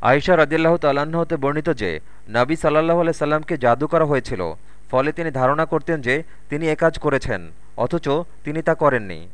আয়েশা রদিল্লাহ তাল্লাহ্ন হতে বর্ণিত যে, নাবী সাল্লাহ আলাই সাল্লামকে জাদু করা হয়েছিল, ফলে তিনি ধারণা করতেন যে, তিনি একাজ কাজ করেছেন, অথচ তিনি তা করেননি।